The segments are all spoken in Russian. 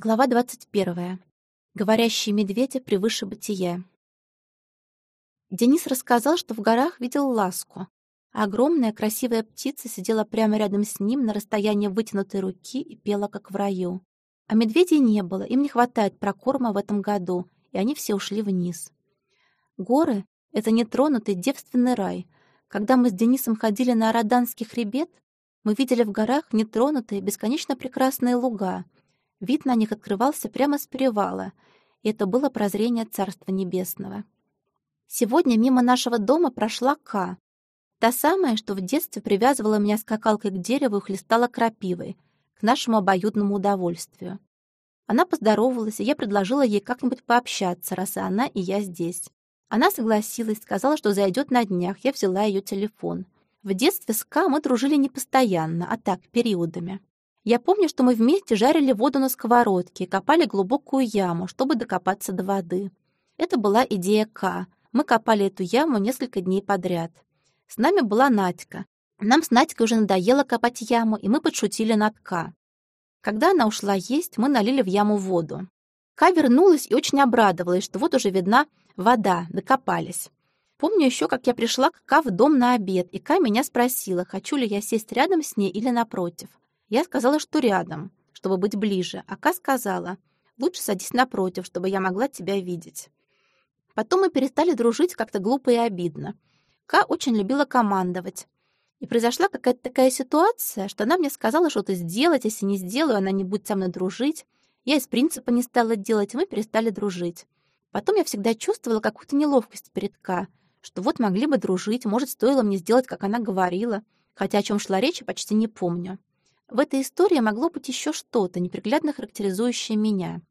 Глава 21. Говорящие медведи превыше бытия. Денис рассказал, что в горах видел ласку. Огромная красивая птица сидела прямо рядом с ним на расстоянии вытянутой руки и пела, как в раю. А медведей не было, им не хватает прокорма в этом году, и они все ушли вниз. Горы — это нетронутый девственный рай. Когда мы с Денисом ходили на Араданский хребет, мы видели в горах нетронутые, бесконечно прекрасные луга — Вид на них открывался прямо с перевала, и это было прозрение Царства Небесного. Сегодня мимо нашего дома прошла К. Та самая, что в детстве привязывала меня скакалкой к дереву и хлестала крапивой, к нашему обоюдному удовольствию. Она поздоровалась, и я предложила ей как-нибудь пообщаться, раз и она, и я здесь. Она согласилась, сказала, что зайдет на днях, я взяла ее телефон. В детстве с К мы дружили не постоянно, а так, периодами. Я помню, что мы вместе жарили воду на сковородке копали глубокую яму, чтобы докопаться до воды. Это была идея К. Мы копали эту яму несколько дней подряд. С нами была Надька. Нам с Надькой уже надоело копать яму, и мы подшутили над К. Когда она ушла есть, мы налили в яму воду. Ка вернулась и очень обрадовалась, что вот уже видна вода, докопались. Помню еще, как я пришла к Ка в дом на обед, и Ка меня спросила, хочу ли я сесть рядом с ней или напротив. Я сказала, что рядом, чтобы быть ближе, а Ка сказала, лучше садись напротив, чтобы я могла тебя видеть. Потом мы перестали дружить как-то глупо и обидно. Ка очень любила командовать. И произошла какая-то такая ситуация, что она мне сказала что-то сделать, если не сделаю, она не будет со мной дружить. Я из принципа не стала делать, и мы перестали дружить. Потом я всегда чувствовала какую-то неловкость перед Ка, что вот могли бы дружить, может, стоило мне сделать, как она говорила, хотя о чем шла речь, почти не помню. В этой истории могло быть еще что-то, неприглядно характеризующее меня.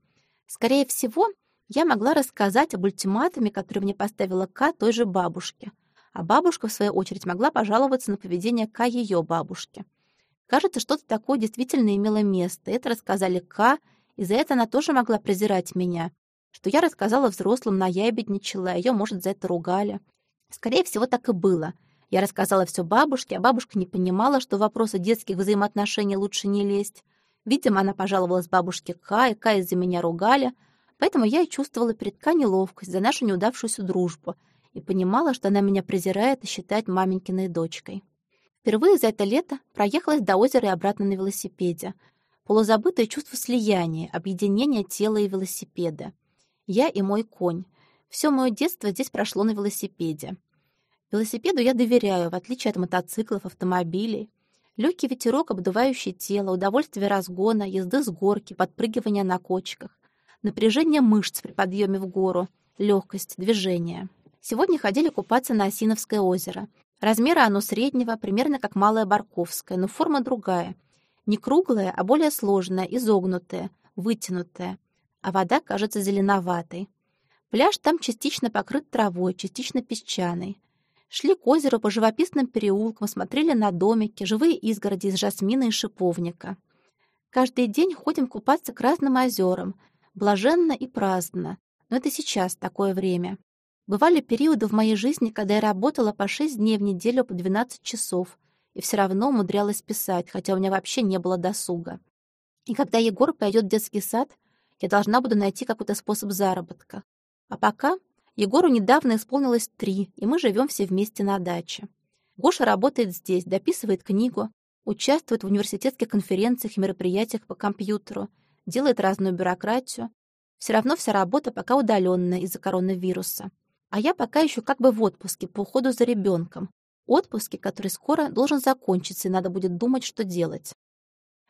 Скорее всего, я могла рассказать об ультиматуме, который мне поставила К той же бабушке. А бабушка, в свою очередь, могла пожаловаться на поведение К ее бабушки. Кажется, что-то такое действительно имело место. Это рассказали К, и за это она тоже могла презирать меня. Что я рассказала взрослым, наябедничала, ее, может, за это ругали. Скорее всего, так и было — я рассказала все бабушке, а бабушка не понимала, что в вопросы детских взаимоотношений лучше не лезть. Видимо, она пожаловалась бабушке Ка, и Ка из-за меня ругали, поэтому я и чувствовала перед Ка неловкость за нашу неудавшуюся дружбу и понимала, что она меня презирает и считает маменькиной дочкой. Впервые за это лето проехалась до озера и обратно на велосипеде. Полузабытое чувство слияния, объединения тела и велосипеда. Я и мой конь. Все мое детство здесь прошло на велосипеде. Велосипеду я доверяю, в отличие от мотоциклов, автомобилей. Легкий ветерок, обдувающий тело, удовольствие разгона, езды с горки, подпрыгивания на кочках, напряжение мышц при подъеме в гору, легкость, движение. Сегодня ходили купаться на Осиновское озеро. Размера оно среднего, примерно как Малое Барковское, но форма другая. Не круглая, а более сложная, изогнутая, вытянутая. А вода кажется зеленоватой. Пляж там частично покрыт травой, частично песчаной. Шли к озеру по живописным переулкам, смотрели на домики, живые изгороди из жасмина и шиповника. Каждый день ходим купаться к разным озерам, блаженно и праздно, но это сейчас такое время. Бывали периоды в моей жизни, когда я работала по 6 дней в неделю по 12 часов, и все равно умудрялась писать, хотя у меня вообще не было досуга. И когда Егор пойдет в детский сад, я должна буду найти какой-то способ заработка. А пока Егору недавно исполнилось три, и мы живем все вместе на даче. Гоша работает здесь, дописывает книгу, участвует в университетских конференциях и мероприятиях по компьютеру, делает разную бюрократию. Все равно вся работа пока удаленная из-за коронавируса. А я пока еще как бы в отпуске по уходу за ребенком. Отпуске, который скоро должен закончиться, и надо будет думать, что делать.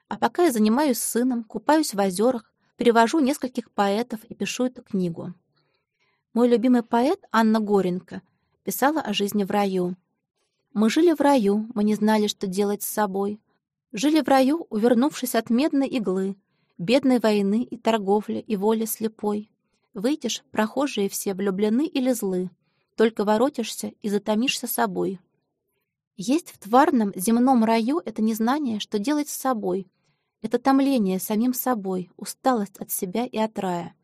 А пока я занимаюсь сыном, купаюсь в озерах, перевожу нескольких поэтов и пишу эту книгу. Мой любимый поэт Анна Горенко писала о жизни в раю. «Мы жили в раю, мы не знали, что делать с собой. Жили в раю, увернувшись от медной иглы, бедной войны и торговли, и воли слепой. Выйдешь, прохожие все влюблены или злы, только воротишься и затомишься собой. Есть в тварном земном раю это незнание, что делать с собой. Это томление самим собой, усталость от себя и от рая.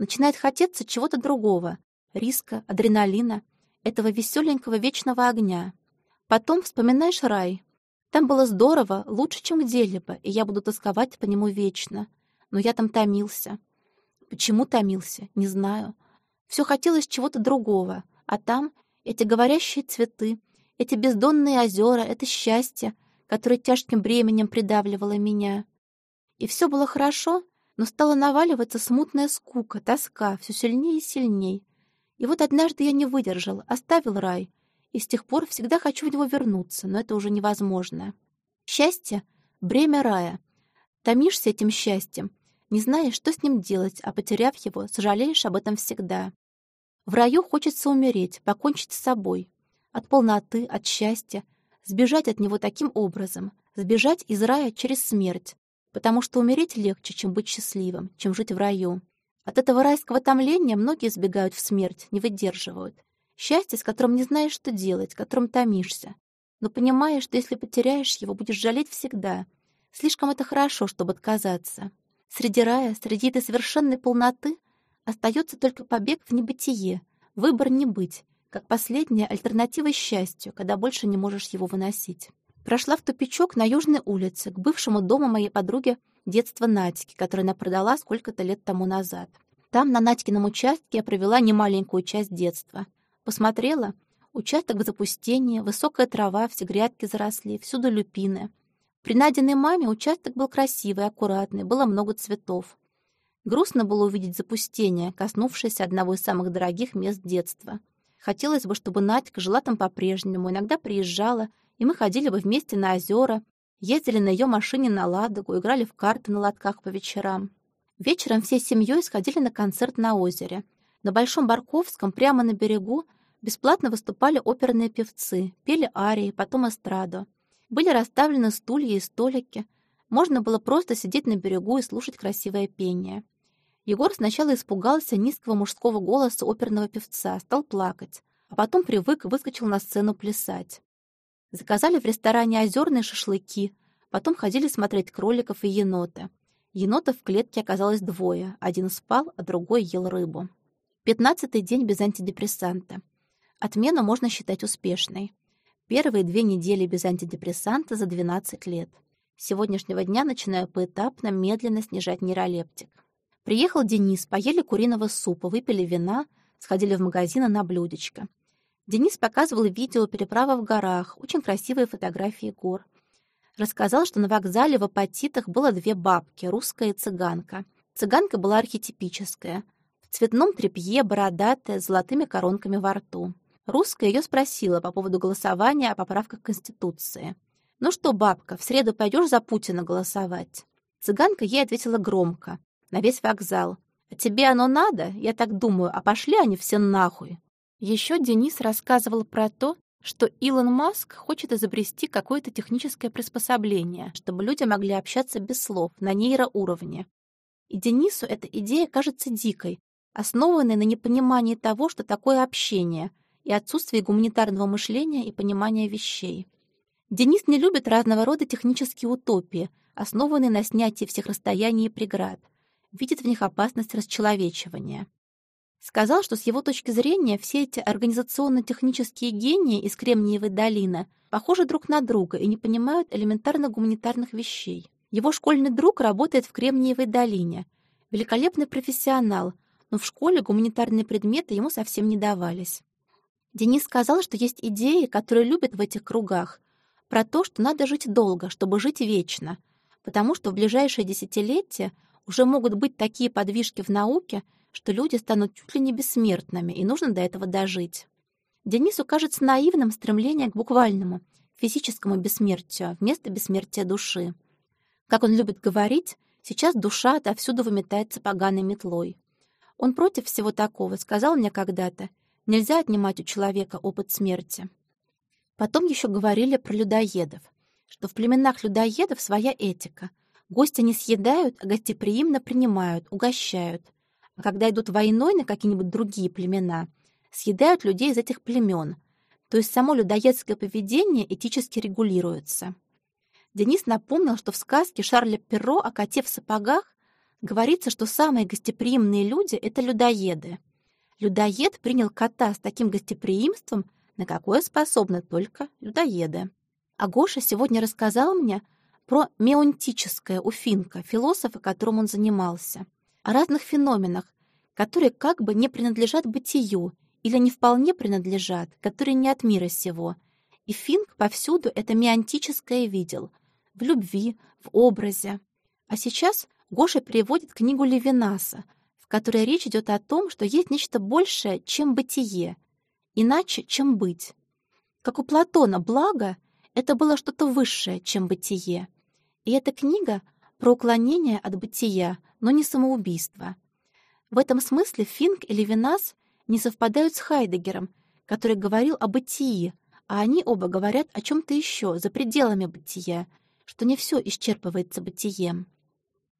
Начинает хотеться чего-то другого, риска, адреналина, этого веселенького вечного огня. Потом вспоминаешь рай. Там было здорово, лучше, чем где-либо, и я буду тосковать по нему вечно. Но я там томился. Почему томился? Не знаю. Все хотелось чего-то другого. А там эти говорящие цветы, эти бездонные озера, это счастье, которое тяжким бременем придавливало меня. И все было хорошо, но стала наваливаться смутная скука, тоска, все сильнее и сильнее. И вот однажды я не выдержал, оставил рай, и с тех пор всегда хочу в него вернуться, но это уже невозможно. Счастье — бремя рая. Томишься этим счастьем, не знаешь, что с ним делать, а потеряв его, сожалеешь об этом всегда. В раю хочется умереть, покончить с собой. От полноты, от счастья, сбежать от него таким образом, сбежать из рая через смерть, потому что умереть легче, чем быть счастливым, чем жить в раю. От этого райского томления многие сбегают в смерть, не выдерживают. Счастье, с которым не знаешь, что делать, которым томишься. Но понимаешь, что если потеряешь его, будешь жалеть всегда. Слишком это хорошо, чтобы отказаться. Среди рая, среди этой совершенной полноты остается только побег в небытие, выбор не быть, как последняя альтернатива счастью, когда больше не можешь его выносить. Прошла в тупичок на Южной улице, к бывшему дому моей подруги детства Надьки, которую она продала сколько-то лет тому назад. Там, на Надькином участке, я провела немаленькую часть детства. Посмотрела. Участок в запустении, высокая трава, все грядки заросли, всюду люпины. При Надиной маме участок был красивый, аккуратный, было много цветов. Грустно было увидеть запустение, коснувшееся одного из самых дорогих мест детства. Хотелось бы, чтобы Надька жила там по-прежнему, иногда приезжала, и мы ходили бы вместе на озера, ездили на ее машине на Ладогу, играли в карты на лотках по вечерам. Вечером всей семьей сходили на концерт на озере. На Большом Барковском, прямо на берегу, бесплатно выступали оперные певцы, пели арии, потом эстраду. Были расставлены стулья и столики. Можно было просто сидеть на берегу и слушать красивое пение. Егор сначала испугался низкого мужского голоса оперного певца, стал плакать, а потом привык и выскочил на сцену плясать. Заказали в ресторане озерные шашлыки, потом ходили смотреть кроликов и енота. Енотов в клетке оказалось двое, один спал, а другой ел рыбу. Пятнадцатый день без антидепрессанта. Отмену можно считать успешной. Первые две недели без антидепрессанта за 12 лет. С сегодняшнего дня начинаю поэтапно, медленно снижать нейролептик. Приехал Денис, поели куриного супа, выпили вина, сходили в магазин на блюдечко. Денис показывал видео переправа в горах, очень красивые фотографии гор. Рассказал, что на вокзале в апатитах было две бабки, русская и цыганка. Цыганка была архетипическая. В цветном тряпье, бородатая, с золотыми коронками во рту. Русская ее спросила по поводу голосования о поправках Конституции. «Ну что, бабка, в среду пойдешь за Путина голосовать?» Цыганка ей ответила громко, на весь вокзал. «А тебе оно надо? Я так думаю, а пошли они все нахуй!» Еще Денис рассказывал про то, что Илон Маск хочет изобрести какое-то техническое приспособление, чтобы люди могли общаться без слов на нейроуровне. И Денису эта идея кажется дикой, основанной на непонимании того, что такое общение, и отсутствии гуманитарного мышления и понимания вещей. Денис не любит разного рода технические утопии, основанные на снятии всех расстояний и преград, видит в них опасность расчеловечивания. Сказал, что с его точки зрения все эти организационно-технические гении из Кремниевой долины похожи друг на друга и не понимают элементарно-гуманитарных вещей. Его школьный друг работает в Кремниевой долине. Великолепный профессионал, но в школе гуманитарные предметы ему совсем не давались. Денис сказал, что есть идеи, которые любят в этих кругах, про то, что надо жить долго, чтобы жить вечно, потому что в ближайшие десятилетия уже могут быть такие подвижки в науке — что люди станут чуть ли не бессмертными, и нужно до этого дожить. Денису кажется наивным стремление к буквальному, физическому бессмертию вместо бессмертия души. Как он любит говорить, сейчас душа отовсюду выметается поганой метлой. Он против всего такого, сказал мне когда-то, нельзя отнимать у человека опыт смерти. Потом еще говорили про людоедов, что в племенах людоедов своя этика. Гости не съедают, а гостеприимно принимают, угощают — а когда идут войной на какие-нибудь другие племена, съедают людей из этих племен. То есть само людоедское поведение этически регулируется. Денис напомнил, что в сказке Шарля Перро о коте в сапогах говорится, что самые гостеприимные люди — это людоеды. Людоед принял кота с таким гостеприимством, на какое способны только людоеды. А Гоша сегодня рассказал мне про меонтическое у Финка, философа, которым он занимался, о разных феноменах, которые как бы не принадлежат бытию или не вполне принадлежат, которые не от мира сего. И Финк повсюду это меонтическое видел, в любви, в образе. А сейчас Гоша переводит книгу Левинаса, в которой речь идет о том, что есть нечто большее, чем бытие, иначе, чем быть. Как у Платона, благо — это было что-то высшее, чем бытие. И эта книга про уклонение от бытия, но не самоубийство. В этом смысле Финк и Левинас не совпадают с Хайдегером, который говорил о бытии, а они оба говорят о чем-то еще, за пределами бытия, что не все исчерпывается бытием.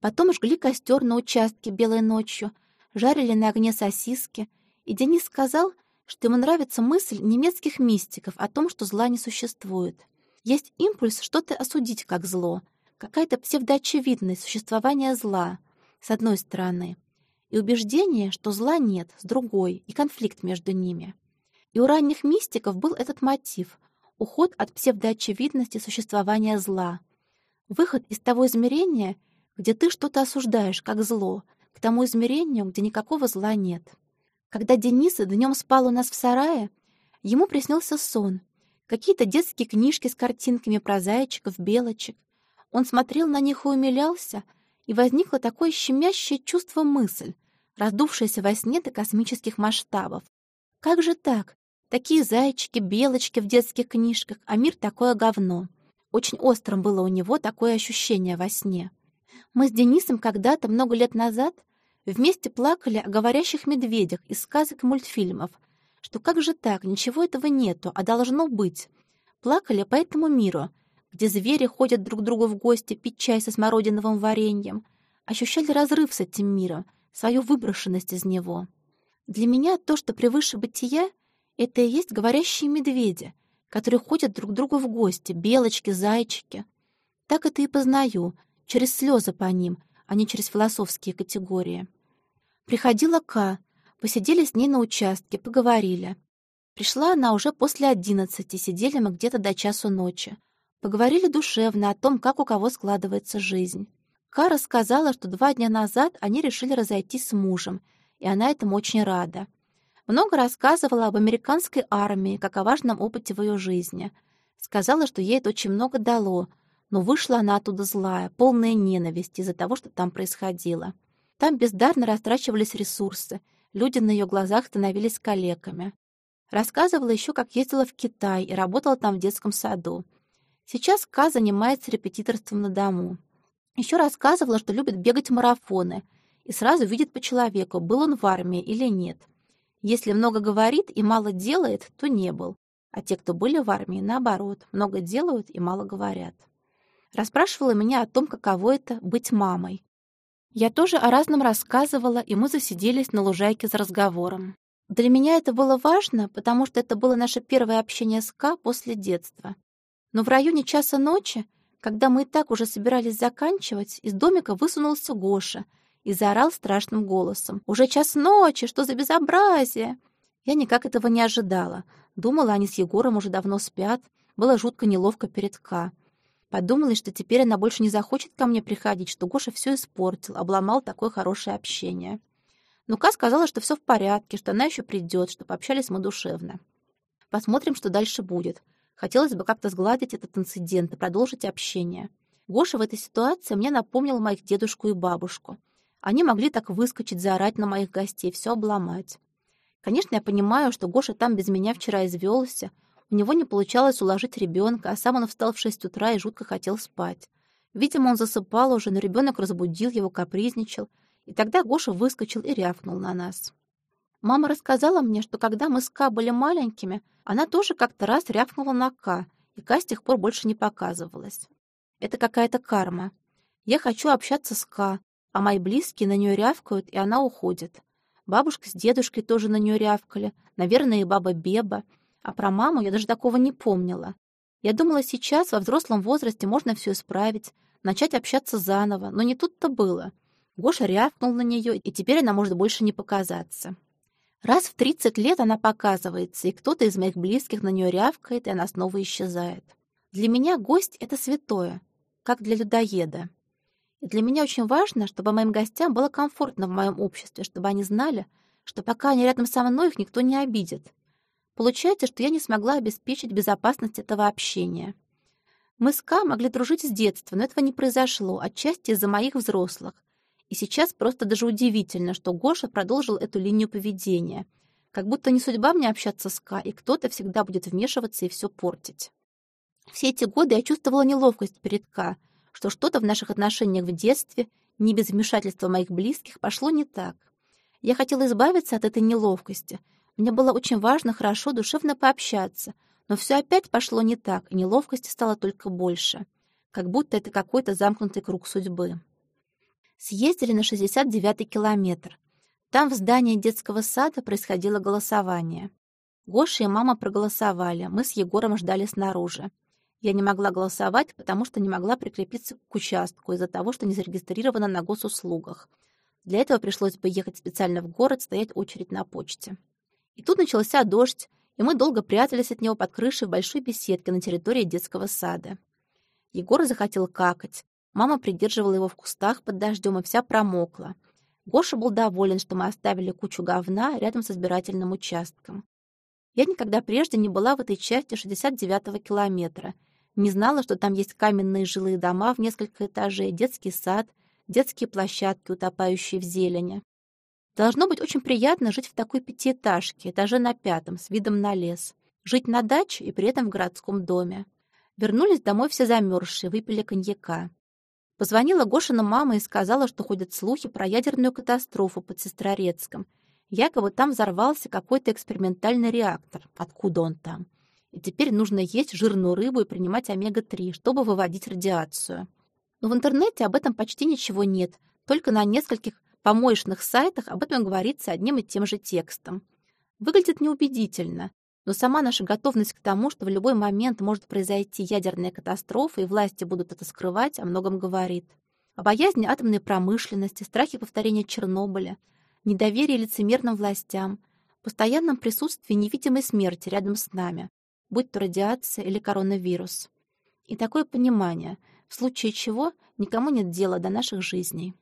Потом жгли костер на участке белой ночью, жарили на огне сосиски, и Денис сказал, что ему нравится мысль немецких мистиков о том, что зла не существует. Есть импульс что-то осудить как зло, какая-то псевдоочевидность существования зла, с одной стороны, и убеждение, что зла нет, с другой, и конфликт между ними. И у ранних мистиков был этот мотив — уход от псевдоочевидности существования зла. Выход из того измерения, где ты что-то осуждаешь как зло, к тому измерению, где никакого зла нет. Когда Денис днем спал у нас в сарае, ему приснился сон, какие-то детские книжки с картинками про зайчиков, белочек, он смотрел на них и умилялся, и возникло такое щемящее чувство мысль, раздувшееся во сне до космических масштабов. Как же так? Такие зайчики, белочки в детских книжках, а мир такое говно. Очень острым было у него такое ощущение во сне. Мы с Денисом когда-то, много лет назад, вместе плакали о говорящих медведях из сказок и мультфильмов, что как же так, ничего этого нету, а должно быть. Плакали по этому миру, где звери ходят друг к другу в гости пить чай со смородиновым вареньем, ощущали разрыв с этим миром, свою выброшенность из него. Для меня то, что превыше бытия, это и есть говорящие медведи, которые ходят друг к другу в гости, белочки, зайчики. Так это и познаю, через слезы по ним, а не через философские категории. Приходила Ка, посидели с ней на участке, поговорили. Пришла она уже после одиннадцати, сидели мы где-то до часу ночи. Поговорили душевно о том, как у кого складывается жизнь. Кара сказала, что два дня назад они решили разойтись с мужем, и она этому очень рада. Много рассказывала об американской армии, как о важном опыте в ее жизни. Сказала, что ей это очень много дало, но вышла она оттуда злая, полная ненависти из-за того, что там происходило. Там бездарно растрачивались ресурсы, люди на ее глазах становились калеками. Рассказывала еще, как ездила в Китай и работала там в детском саду. Сейчас Ка занимается репетиторством на дому. Еще рассказывала, что любит бегать марафоны и сразу видит по человеку, был он в армии или нет. Если много говорит и мало делает, то не был. А те, кто были в армии, наоборот, много делают и мало говорят. Расспрашивала меня о том, каково это — быть мамой. Я тоже о разном рассказывала, и мы засиделись на лужайке за разговором. Для меня это было важно, потому что это было наше первое общение с Ка после детства. Но в районе часа ночи, когда мы и так уже собирались заканчивать, из домика высунулся Гоша и заорал страшным голосом. «Уже час ночи! Что за безобразие!» Я никак этого не ожидала. Думала, они с Егором уже давно спят. Было жутко неловко перед Ка. Подумала, что теперь она больше не захочет ко мне приходить, что Гоша все испортил, обломал такое хорошее общение. Но Ка сказала, что все в порядке, что она еще придет, что пообщались мы душевно. Посмотрим, что дальше будет. Хотелось бы как-то сгладить этот инцидент и продолжить общение. Гоша в этой ситуации мне напомнил моих дедушку и бабушку. Они могли так выскочить, заорать на моих гостей, все обломать. Конечно, я понимаю, что Гоша там без меня вчера извелся. У него не получалось уложить ребенка, а сам он встал в шесть утра и жутко хотел спать. Видимо, он засыпал уже, но ребенок разбудил его, капризничал. И тогда Гоша выскочил и рявкнул на нас. Мама рассказала мне, что когда мы с Ка были маленькими, она тоже как-то раз рявкнула на Ка, и Ка с тех пор больше не показывалась. Это какая-то карма. Я хочу общаться с Ка, а мои близкие на нее рявкают, и она уходит. Бабушка с дедушкой тоже на нее рявкали, наверное, и баба Беба. А про маму я даже такого не помнила. Я думала, сейчас, во взрослом возрасте, можно все исправить, начать общаться заново, но не тут-то было. Гоша рявкнул на нее, и теперь она может больше не показаться. Раз в 30 лет она показывается, и кто-то из моих близких на нее рявкает, и она снова исчезает. Для меня гость — это святое. как для людоеда. И для меня очень важно, чтобы моим гостям было комфортно в моем обществе, чтобы они знали, что пока они рядом со мной, их никто не обидит. Получается, что я не смогла обеспечить безопасность этого общения. Мы с Ка могли дружить с детства, но этого не произошло, отчасти из-за моих взрослых. И сейчас просто даже удивительно, что Гоша продолжил эту линию поведения. Как будто не судьба мне общаться с Ка, и кто-то всегда будет вмешиваться и все портить. Все эти годы я чувствовала неловкость перед Ка, что что-то в наших отношениях в детстве, не без вмешательства моих близких, пошло не так. Я хотела избавиться от этой неловкости. Мне было очень важно хорошо душевно пообщаться, но все опять пошло не так, и неловкости стало только больше. Как будто это какой-то замкнутый круг судьбы. Съездили на 69-й километр. Там в здании детского сада происходило голосование. Гоша и мама проголосовали, мы с Егором ждали снаружи. Я не могла голосовать, потому что не могла прикрепиться к участку из-за того, что не зарегистрирована на госуслугах. Для этого пришлось бы ехать специально в город, стоять очередь на почте. И тут начался дождь, и мы долго прятались от него под крышей в большой беседке на территории детского сада. Егор захотел какать. Мама придерживала его в кустах под дождем и вся промокла. Гоша был доволен, что мы оставили кучу говна рядом с избирательным участком. Я никогда прежде не была в этой части 69-го километра — не знала, что там есть каменные жилые дома в несколько этажей, детский сад, детские площадки, утопающие в зелени. Должно быть очень приятно жить в такой пятиэтажке, этаже на пятом, с видом на лес. Жить на даче и при этом в городском доме. Вернулись домой все замерзшие, выпили коньяка. Позвонила Гошина мама и сказала, что ходят слухи про ядерную катастрофу под Сестрорецком. Якобы там взорвался какой-то экспериментальный реактор. Откуда он там? и теперь нужно есть жирную рыбу и принимать омега-3, чтобы выводить радиацию. Но в интернете об этом почти ничего нет, только на нескольких помоечных сайтах об этом говорится одним и тем же текстом. Выглядит неубедительно, но сама наша готовность к тому, что в любой момент может произойти ядерная катастрофа, и власти будут это скрывать, о многом говорит. О боязни атомной промышленности, страхе повторения Чернобыля, недоверии лицемерным властям, постоянном присутствии невидимой смерти рядом с нами, будь то радиация или коронавирус. И такое понимание, в случае чего никому нет дела до наших жизней.